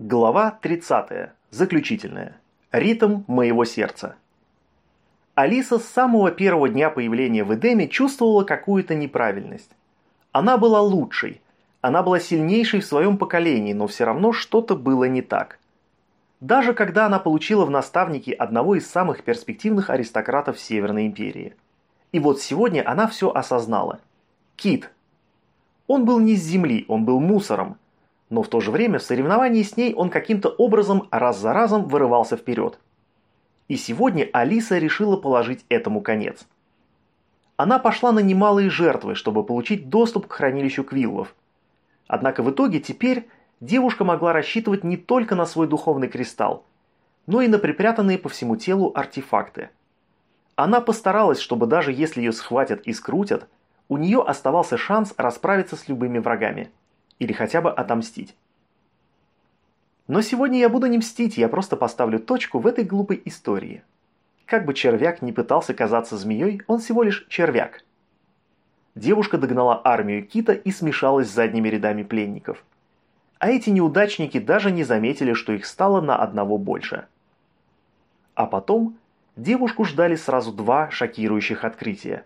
Глава 30. Заключительная. Ритм моего сердца. Алиса с самого первого дня появления в Эдеме чувствовала какую-то неправильность. Она была лучшей, она была сильнейшей в своем поколении, но все равно что-то было не так. Даже когда она получила в наставники одного из самых перспективных аристократов Северной Империи. И вот сегодня она все осознала. Кит. Он был не с земли, он был мусором, но в то же время в соревновании с ней он каким-то образом раз за разом вырывался вперед. И сегодня Алиса решила положить этому конец. Она пошла на немалые жертвы, чтобы получить доступ к хранилищу Квиллов. Однако в итоге теперь девушка могла рассчитывать не только на свой духовный кристалл, но и на припрятанные по всему телу артефакты. Она постаралась, чтобы даже если ее схватят и скрутят, у нее оставался шанс расправиться с любыми врагами – или хотя бы отомстить. Но сегодня я буду не мстить, я просто поставлю точку в этой глупой истории. Как бы червяк не пытался казаться змеей, он всего лишь червяк. Девушка догнала армию Кита и смешалась с задними рядами пленников. А эти неудачники даже не заметили, что их стало на одного больше. А потом девушку ждали сразу два шокирующих открытия.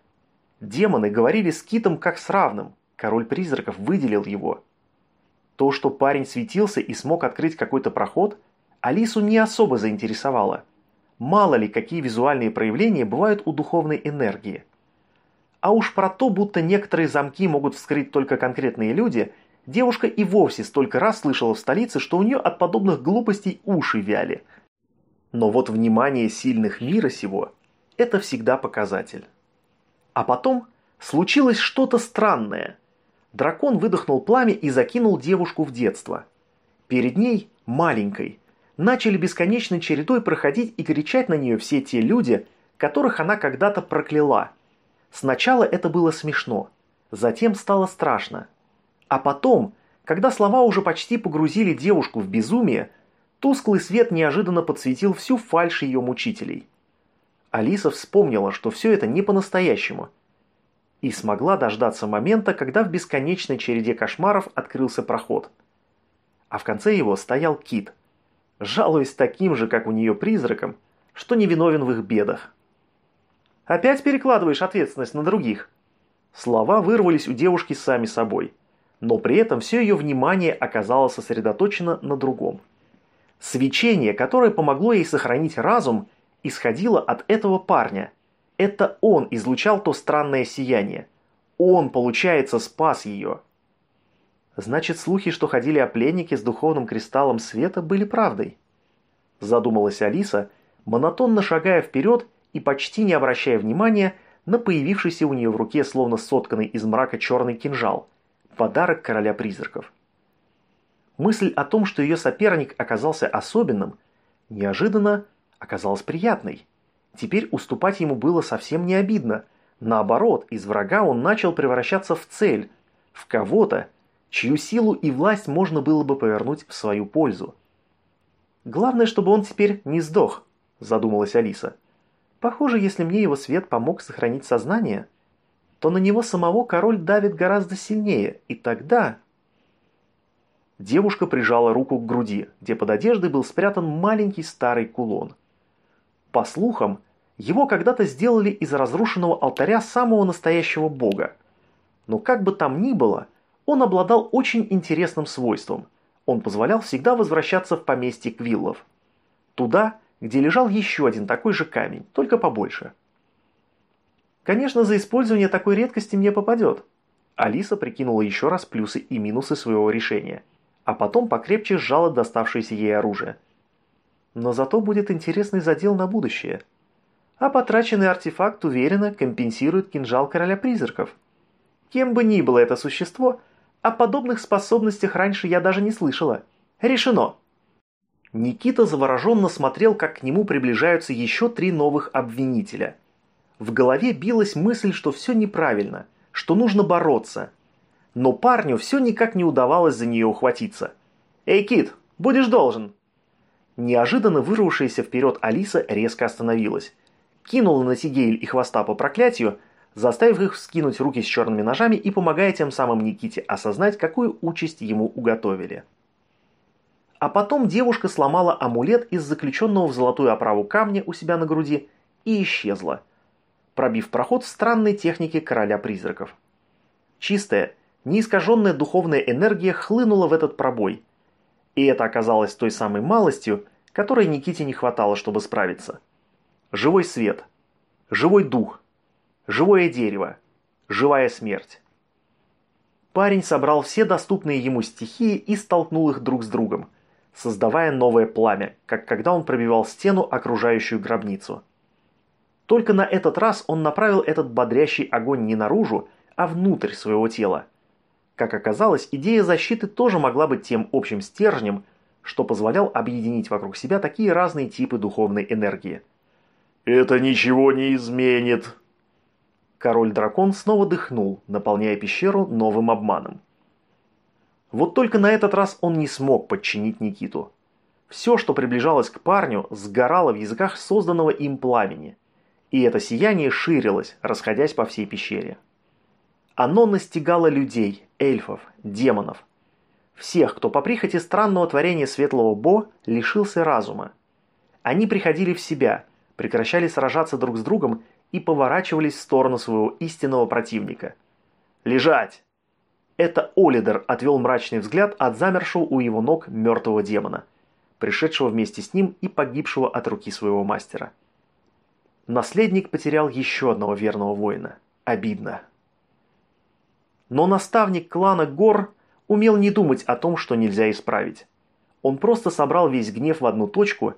Демоны говорили с Китом как с равным, король призраков выделил его – то, что парень светился и смог открыть какой-то проход, Алису не особо заинтересовало. Мало ли, какие визуальные проявления бывают у духовной энергии. А уж про то, будто некоторые замки могут вскрыть только конкретные люди, девушка и вовсе столько раз слышала в столице, что у нее от подобных глупостей уши вяли. Но вот внимание сильных мира сего – это всегда показатель. А потом случилось что-то странное – Дракон выдохнул пламя и закинул девушку в детство. Перед ней, маленькой, начали бесконечной чередой проходить и кричать на нее все те люди, которых она когда-то прокляла. Сначала это было смешно, затем стало страшно. А потом, когда слова уже почти погрузили девушку в безумие, тусклый свет неожиданно подсветил всю фальшь ее мучителей. Алиса вспомнила, что все это не по-настоящему – и смогла дождаться момента, когда в бесконечной череде кошмаров открылся проход. А в конце его стоял Кит, жалуясь таким же, как у нее призраком, что не виновен в их бедах. «Опять перекладываешь ответственность на других?» Слова вырвались у девушки сами собой, но при этом все ее внимание оказалось сосредоточено на другом. Свечение, которое помогло ей сохранить разум, исходило от этого парня – это он излучал то странное сияние. Он, получается, спас ее. Значит, слухи, что ходили о пленнике с духовным кристаллом света, были правдой. Задумалась Алиса, монотонно шагая вперед и почти не обращая внимания на появившийся у нее в руке словно сотканный из мрака черный кинжал. Подарок короля призраков. Мысль о том, что ее соперник оказался особенным, неожиданно оказалась приятной. Теперь уступать ему было совсем не обидно. Наоборот, из врага он начал превращаться в цель, в кого-то, чью силу и власть можно было бы повернуть в свою пользу. «Главное, чтобы он теперь не сдох», – задумалась Алиса. «Похоже, если мне его свет помог сохранить сознание, то на него самого король давит гораздо сильнее, и тогда...» Девушка прижала руку к груди, где под одеждой был спрятан маленький старый кулон – по слухам, его когда-то сделали из разрушенного алтаря самого настоящего бога. Но как бы там ни было, он обладал очень интересным свойством. Он позволял всегда возвращаться в поместье Квиллов. Туда, где лежал еще один такой же камень, только побольше. Конечно, за использование такой редкости мне попадет. Алиса прикинула еще раз плюсы и минусы своего решения, а потом покрепче сжала доставшееся ей оружие – но зато будет интересный задел на будущее. А потраченный артефакт уверенно компенсирует кинжал короля призраков. Кем бы ни было это существо, о подобных способностях раньше я даже не слышала. Решено. Никита завороженно смотрел, как к нему приближаются еще три новых обвинителя. В голове билась мысль, что все неправильно, что нужно бороться. Но парню все никак не удавалось за нее ухватиться. «Эй, Кит, будешь должен!» Неожиданно вырвавшаяся вперед Алиса резко остановилась. Кинула на Сигейль и хвоста по проклятию, заставив их вскинуть руки с черными ножами и помогая тем самым Никите осознать, какую участь ему уготовили. А потом девушка сломала амулет из заключенного в золотую оправу камня у себя на груди и исчезла, пробив проход в странной технике короля призраков. Чистая, неискаженная духовная энергия хлынула в этот пробой. И это оказалось той самой малостью, которой Никите не хватало, чтобы справиться. Живой свет, живой дух, живое дерево, живая смерть. Парень собрал все доступные ему стихии и столкнул их друг с другом, создавая новое пламя, как когда он пробивал стену, окружающую гробницу. Только на этот раз он направил этот бодрящий огонь не наружу, а внутрь своего тела. Как оказалось, идея защиты тоже могла быть тем общим стержнем, что позволял объединить вокруг себя такие разные типы духовной энергии. «Это ничего не изменит!» Король-дракон снова дыхнул, наполняя пещеру новым обманом. Вот только на этот раз он не смог подчинить Никиту. Все, что приближалось к парню, сгорало в языках созданного им пламени, и это сияние ширилось, расходясь по всей пещере. Оно настигало людей, эльфов, демонов. Всех, кто по прихоти странного творения Светлого Бо лишился разума. Они приходили в себя, прекращали сражаться друг с другом и поворачивались в сторону своего истинного противника. «Лежать!» Это Олидер отвел мрачный взгляд от замершего у его ног мертвого демона, пришедшего вместе с ним и погибшего от руки своего мастера. Наследник потерял еще одного верного воина. Обидно. Но наставник клана Гор умел не думать о том, что нельзя исправить. Он просто собрал весь гнев в одну точку,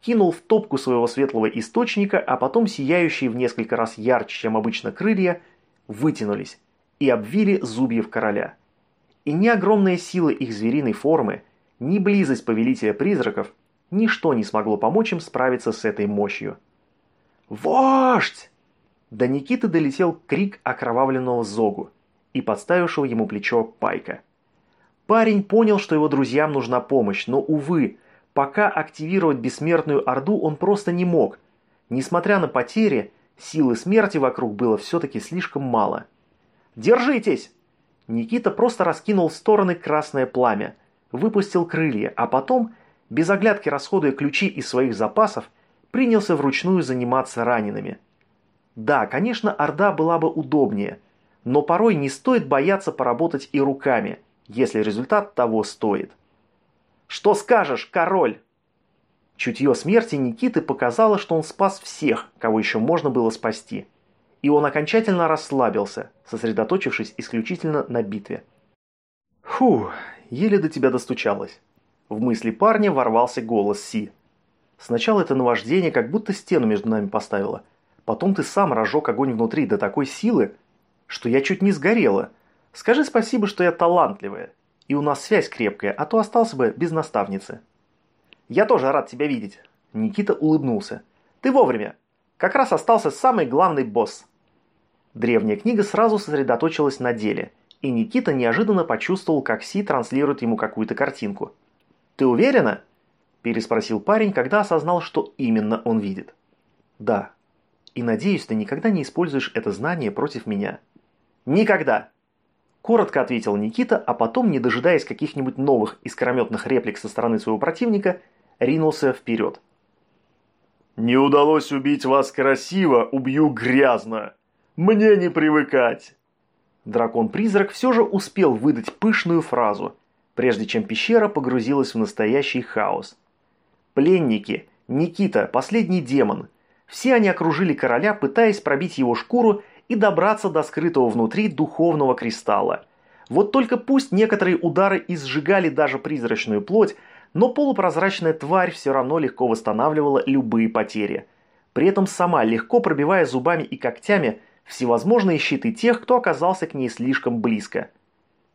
кинул в топку своего светлого источника, а потом сияющие в несколько раз ярче, чем обычно крылья, вытянулись и обвили зубьев короля. И ни огромная сила их звериной формы, ни близость повелителя призраков, ничто не смогло помочь им справиться с этой мощью. «Вождь!» До Никиты долетел крик окровавленного Зогу и подставившего ему плечо Пайка. Парень понял, что его друзьям нужна помощь, но, увы, пока активировать бессмертную Орду он просто не мог. Несмотря на потери, силы смерти вокруг было все-таки слишком мало. «Держитесь!» Никита просто раскинул в стороны красное пламя, выпустил крылья, а потом, без оглядки расходуя ключи из своих запасов, принялся вручную заниматься ранеными. Да, конечно, Орда была бы удобнее – но порой не стоит бояться поработать и руками, если результат того стоит. «Что скажешь, король?» Чутье смерти Никиты показало, что он спас всех, кого еще можно было спасти. И он окончательно расслабился, сосредоточившись исключительно на битве. «Фу, еле до тебя достучалась». В мысли парня ворвался голос Си. Сначала это наваждение как будто стену между нами поставило. Потом ты сам разжег огонь внутри до такой силы, что я чуть не сгорела. Скажи спасибо, что я талантливая. И у нас связь крепкая, а то остался бы без наставницы. Я тоже рад тебя видеть. Никита улыбнулся. Ты вовремя. Как раз остался самый главный босс. Древняя книга сразу сосредоточилась на деле, и Никита неожиданно почувствовал, как Си транслирует ему какую-то картинку. «Ты уверена?» – переспросил парень, когда осознал, что именно он видит. «Да. И надеюсь, ты никогда не используешь это знание против меня». Никогда!» Коротко ответил Никита, а потом, не дожидаясь каких-нибудь новых искрометных реплик со стороны своего противника, ринулся вперед. «Не удалось убить вас красиво, убью грязно! Мне не привыкать!» Дракон-призрак все же успел выдать пышную фразу, прежде чем пещера погрузилась в настоящий хаос. Пленники, Никита, последний демон, все они окружили короля, пытаясь пробить его шкуру и добраться до скрытого внутри духовного кристалла. Вот только пусть некоторые удары и сжигали даже призрачную плоть, но полупрозрачная тварь все равно легко восстанавливала любые потери. При этом сама, легко пробивая зубами и когтями всевозможные щиты тех, кто оказался к ней слишком близко.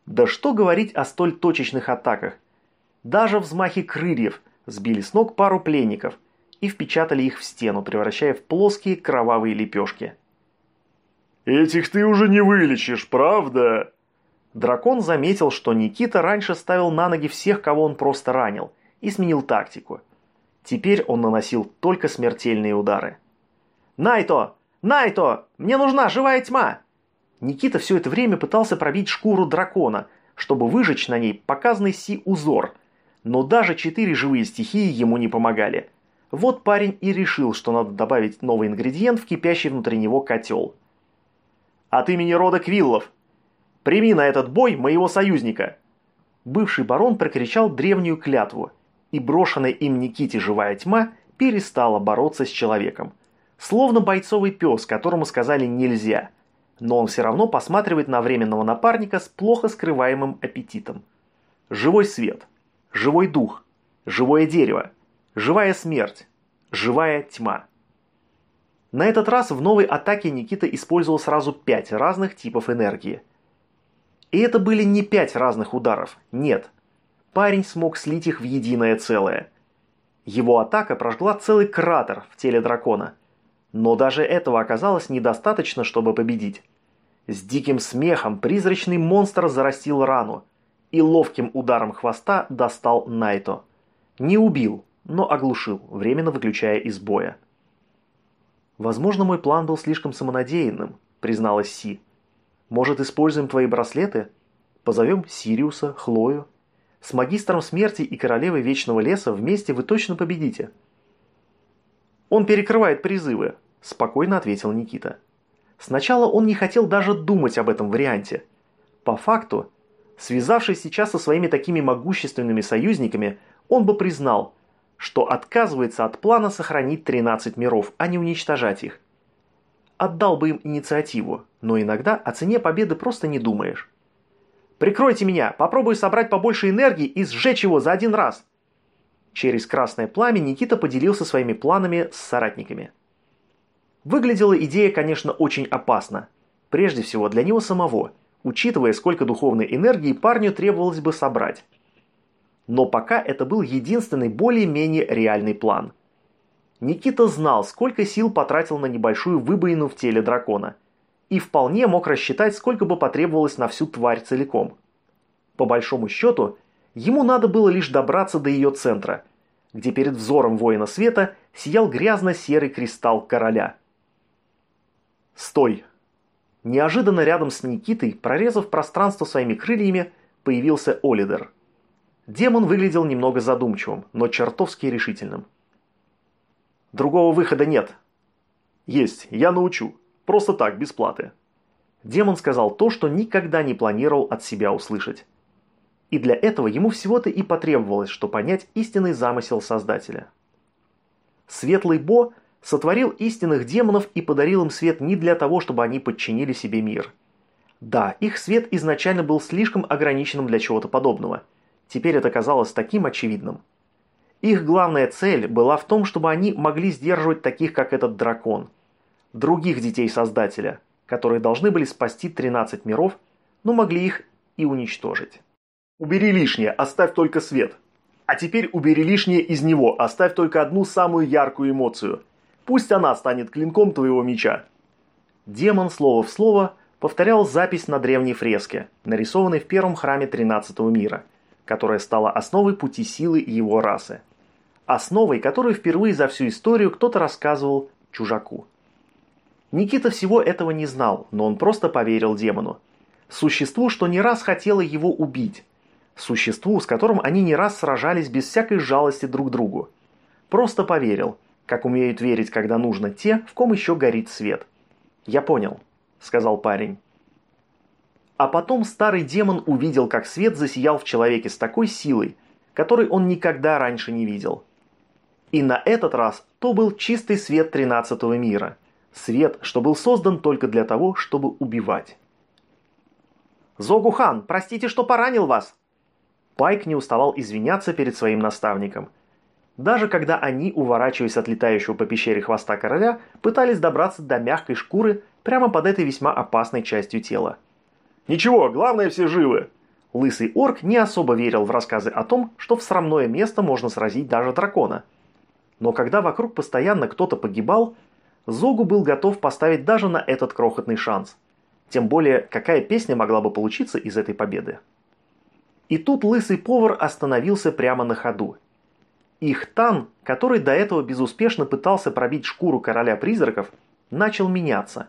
Да что говорить о столь точечных атаках. Даже взмахи крыльев сбили с ног пару пленников и впечатали их в стену, превращая в плоские кровавые лепешки. Этих ты уже не вылечишь, правда?» Дракон заметил, что Никита раньше ставил на ноги всех, кого он просто ранил, и сменил тактику. Теперь он наносил только смертельные удары. «Найто! Найто! Мне нужна живая тьма!» Никита все это время пытался пробить шкуру дракона, чтобы выжечь на ней показанный Си узор, Но даже четыре живые стихии ему не помогали. Вот парень и решил, что надо добавить новый ингредиент в кипящий внутри него котел. «От имени рода Квиллов! Прими на этот бой моего союзника!» Бывший барон прокричал древнюю клятву, и брошенная им Никите живая тьма перестала бороться с человеком. Словно бойцовый пес, которому сказали «нельзя», но он все равно посматривает на временного напарника с плохо скрываемым аппетитом. Живой свет, живой дух, живое дерево, живая смерть, живая тьма. На этот раз в новой атаке Никита использовал сразу пять разных типов энергии. И это были не пять разных ударов, нет. Парень смог слить их в единое целое. Его атака прожгла целый кратер в теле дракона – но даже этого оказалось недостаточно, чтобы победить. С диким смехом призрачный монстр зарастил рану и ловким ударом хвоста достал Найто. Не убил, но оглушил, временно выключая из боя. «Возможно, мой план был слишком самонадеянным», – призналась Си. «Может, используем твои браслеты? Позовем Сириуса, Хлою? С магистром смерти и королевой Вечного Леса вместе вы точно победите». «Он перекрывает призывы», – спокойно ответил Никита. Сначала он не хотел даже думать об этом варианте. По факту, связавшись сейчас со своими такими могущественными союзниками, он бы признал, что отказывается от плана сохранить 13 миров, а не уничтожать их. Отдал бы им инициативу, но иногда о цене победы просто не думаешь. «Прикройте меня, попробую собрать побольше энергии и сжечь его за один раз!» Через красное пламя Никита поделился своими планами с соратниками. Выглядела идея, конечно, очень опасно. Прежде всего для него самого, учитывая, сколько духовной энергии парню требовалось бы собрать. Но пока это был единственный более-менее реальный план. Никита знал, сколько сил потратил на небольшую выбоину в теле дракона. И вполне мог рассчитать, сколько бы потребовалось на всю тварь целиком. По большому счету, ему надо было лишь добраться до ее центра, где перед взором воина света сиял грязно-серый кристалл короля. «Стой!» Неожиданно рядом с Никитой, прорезав пространство своими крыльями, появился Олидер. Демон выглядел немного задумчивым, но чертовски решительным. «Другого выхода нет». «Есть, я научу. Просто так, без платы». Демон сказал то, что никогда не планировал от себя услышать. И для этого ему всего-то и потребовалось, что понять истинный замысел Создателя. Светлый Бо сотворил истинных демонов и подарил им свет не для того, чтобы они подчинили себе мир. Да, их свет изначально был слишком ограниченным для чего-то подобного. Теперь это казалось таким очевидным. Их главная цель была в том, чтобы они могли сдерживать таких, как этот дракон. Других детей Создателя, которые должны были спасти 13 миров, но могли их и уничтожить. Убери лишнее, оставь только свет. А теперь убери лишнее из него, оставь только одну самую яркую эмоцию. Пусть она станет клинком твоего меча. Демон слово в слово повторял запись на древней фреске, нарисованной в первом храме 13 мира, которая стала основой пути силы его расы. Основой, которую впервые за всю историю кто-то рассказывал чужаку. Никита всего этого не знал, но он просто поверил демону. Существу, что не раз хотело его убить, Существу, с которым они не раз сражались без всякой жалости друг к другу. Просто поверил, как умеют верить, когда нужно те, в ком еще горит свет. «Я понял», — сказал парень. А потом старый демон увидел, как свет засиял в человеке с такой силой, которой он никогда раньше не видел. И на этот раз то был чистый свет тринадцатого мира. Свет, что был создан только для того, чтобы убивать. «Зогухан, простите, что поранил вас!» Пайк не уставал извиняться перед своим наставником. Даже когда они, уворачиваясь от летающего по пещере хвоста короля, пытались добраться до мягкой шкуры прямо под этой весьма опасной частью тела. «Ничего, главное все живы!» Лысый орк не особо верил в рассказы о том, что в срамное место можно сразить даже дракона. Но когда вокруг постоянно кто-то погибал, Зогу был готов поставить даже на этот крохотный шанс. Тем более, какая песня могла бы получиться из этой победы? И тут лысый повар остановился прямо на ходу. Их тан, который до этого безуспешно пытался пробить шкуру короля призраков, начал меняться.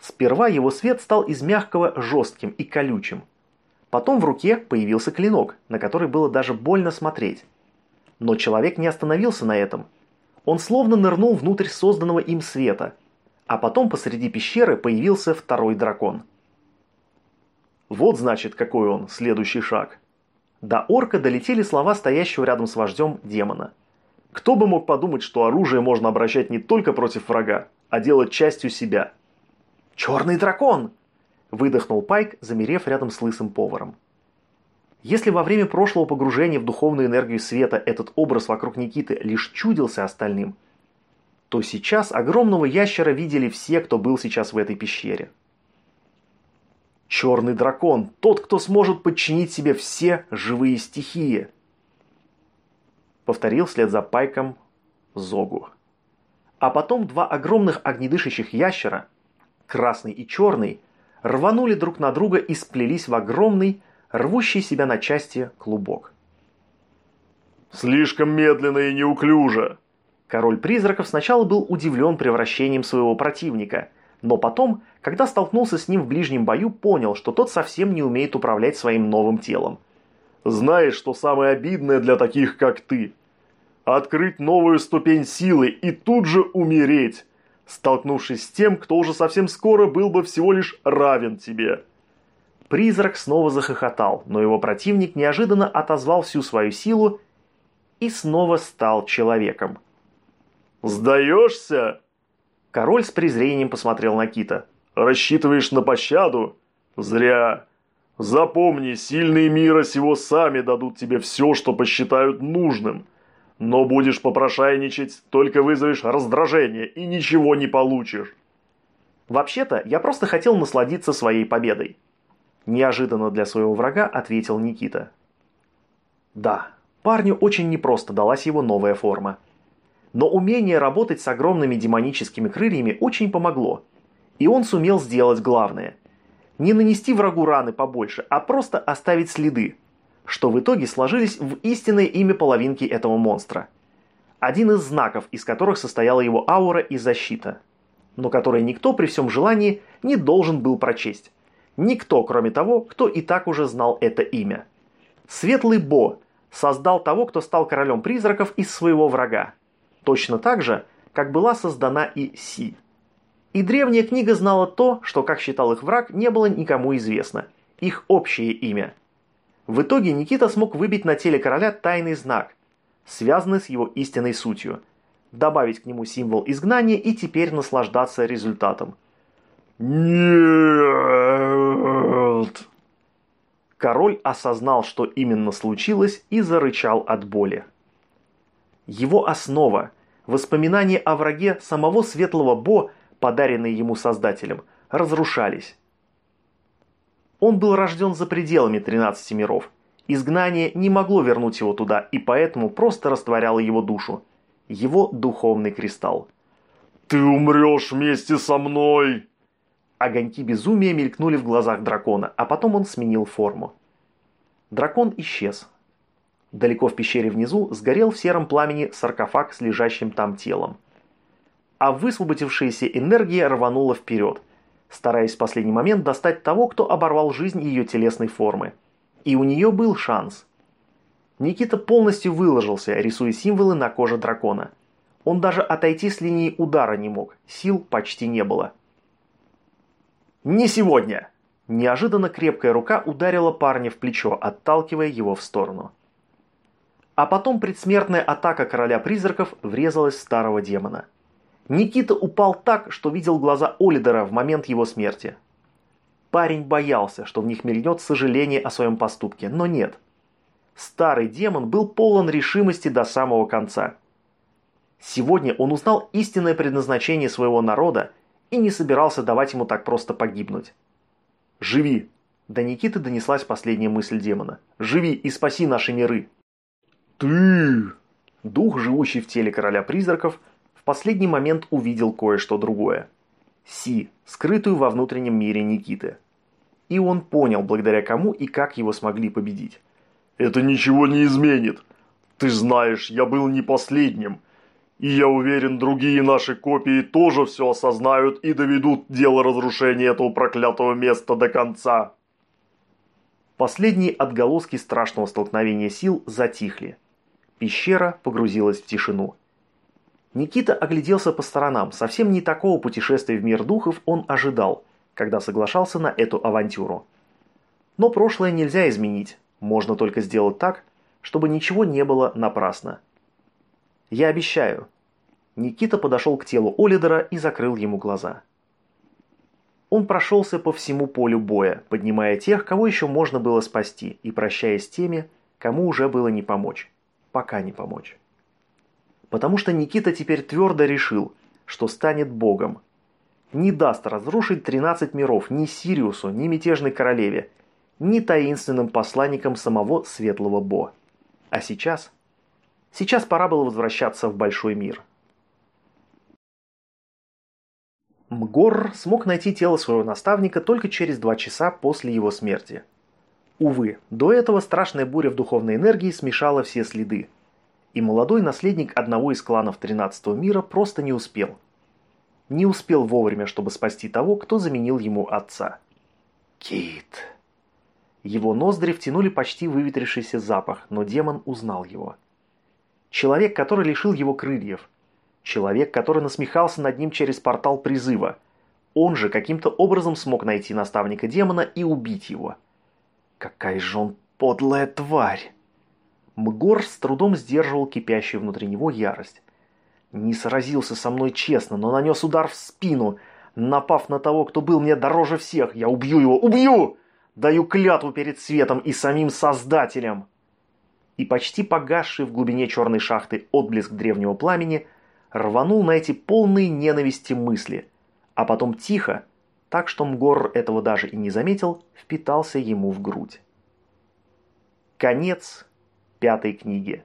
Сперва его свет стал из мягкого жестким и колючим. Потом в руке появился клинок, на который было даже больно смотреть. Но человек не остановился на этом. Он словно нырнул внутрь созданного им света, а потом посреди пещеры появился второй дракон. Вот значит, какой он, следующий шаг. До орка долетели слова стоящего рядом с вождем демона. Кто бы мог подумать, что оружие можно обращать не только против врага, а делать частью себя. «Черный дракон!» – выдохнул Пайк, замерев рядом с лысым поваром. Если во время прошлого погружения в духовную энергию света этот образ вокруг Никиты лишь чудился остальным, то сейчас огромного ящера видели все, кто был сейчас в этой пещере. Черный дракон – тот, кто сможет подчинить себе все живые стихии. Повторил вслед за Пайком Зогу. А потом два огромных огнедышащих ящера, красный и черный, рванули друг на друга и сплелись в огромный, рвущий себя на части клубок. «Слишком медленно и неуклюже!» Король призраков сначала был удивлен превращением своего противника – но потом, когда столкнулся с ним в ближнем бою, понял, что тот совсем не умеет управлять своим новым телом. «Знаешь, что самое обидное для таких, как ты? Открыть новую ступень силы и тут же умереть, столкнувшись с тем, кто уже совсем скоро был бы всего лишь равен тебе». Призрак снова захохотал, но его противник неожиданно отозвал всю свою силу и снова стал человеком. «Сдаешься?» Король с презрением посмотрел на Кита. «Рассчитываешь на пощаду? Зря. Запомни, сильные мира сего сами дадут тебе все, что посчитают нужным. Но будешь попрошайничать, только вызовешь раздражение и ничего не получишь». «Вообще-то, я просто хотел насладиться своей победой», неожиданно для своего врага ответил Никита. Да, парню очень непросто далась его новая форма. Но умение работать с огромными демоническими крыльями очень помогло. И он сумел сделать главное. Не нанести врагу раны побольше, а просто оставить следы, что в итоге сложились в истинное имя половинки этого монстра. Один из знаков, из которых состояла его аура и защита. Но который никто при всем желании не должен был прочесть. Никто, кроме того, кто и так уже знал это имя. Светлый Бо создал того, кто стал королем призраков из своего врага. Точно так же, как была создана и Си. И древняя книга знала то, что, как считал их враг, не было никому известно. Их общее имя. В итоге Никита смог выбить на теле короля тайный знак, связанный с его истинной сутью, добавить к нему символ изгнания и теперь наслаждаться результатом. «Нет!» Король осознал, что именно случилось, и зарычал от боли. Его основа, Воспоминания о враге самого светлого Бо, подаренные ему создателем, разрушались. Он был рожден за пределами 13 миров. Изгнание не могло вернуть его туда, и поэтому просто растворяло его душу. Его духовный кристалл. «Ты умрешь вместе со мной!» Огоньки безумия мелькнули в глазах дракона, а потом он сменил форму. Дракон исчез, Далеко в пещере внизу сгорел в сером пламени саркофаг с лежащим там телом. А высвободившаяся энергия рванула вперед, стараясь в последний момент достать того, кто оборвал жизнь ее телесной формы. И у нее был шанс. Никита полностью выложился, рисуя символы на коже дракона. Он даже отойти с линии удара не мог, сил почти не было. «Не сегодня!» Неожиданно крепкая рука ударила парня в плечо, отталкивая его в сторону. А потом предсмертная атака короля призраков врезалась в старого демона. Никита упал так, что видел глаза Олидера в момент его смерти. Парень боялся, что в них мелькнет сожаление о своем поступке, но нет. Старый демон был полон решимости до самого конца. Сегодня он узнал истинное предназначение своего народа и не собирался давать ему так просто погибнуть. «Живи!» До Никиты донеслась последняя мысль демона. «Живи и спаси наши миры!» «Ты...» Дух, живущий в теле короля призраков, последний момент увидел кое-что другое. Си, скрытую во внутреннем мире Никиты. И он понял, благодаря кому и как его смогли победить. «Это ничего не изменит. Ты знаешь, я был не последним. И я уверен, другие наши копии тоже все осознают и доведут дело разрушения этого проклятого места до конца». Последние отголоски страшного столкновения сил затихли. Пещера погрузилась в тишину. Никита огляделся по сторонам. Совсем не такого путешествия в мир духов он ожидал, когда соглашался на эту авантюру. Но прошлое нельзя изменить. Можно только сделать так, чтобы ничего не было напрасно. «Я обещаю». Никита подошел к телу Олидера и закрыл ему глаза. Он прошелся по всему полю боя, поднимая тех, кого еще можно было спасти, и прощаясь с теми, кому уже было не помочь. Пока не помочь. Потому что Никита теперь твердо решил, что станет богом. Не даст разрушить 13 миров ни Сириусу, ни Мятежной Королеве, ни таинственным посланникам самого Светлого Бо. А сейчас? Сейчас пора было возвращаться в Большой мир. Мгор смог найти тело своего наставника только через два часа после его смерти. Увы, до этого страшная буря в духовной энергии смешала все следы. И молодой наследник одного из кланов 13 мира просто не успел. Не успел вовремя, чтобы спасти того, кто заменил ему отца. Кит. Его ноздри втянули почти выветрившийся запах, но демон узнал его. Человек, который лишил его крыльев – Человек, который насмехался над ним через портал призыва. Он же каким-то образом смог найти наставника демона и убить его. Какая же он подлая тварь! Мгор с трудом сдерживал кипящую внутри него ярость. Не сразился со мной честно, но нанес удар в спину, напав на того, кто был мне дороже всех. Я убью его, убью! Даю клятву перед светом и самим Создателем!» И почти погасший в глубине черной шахты отблеск древнего пламени – рванул на эти полные ненависти мысли, а потом тихо, так что Мгор этого даже и не заметил, впитался ему в грудь. Конец пятой книги.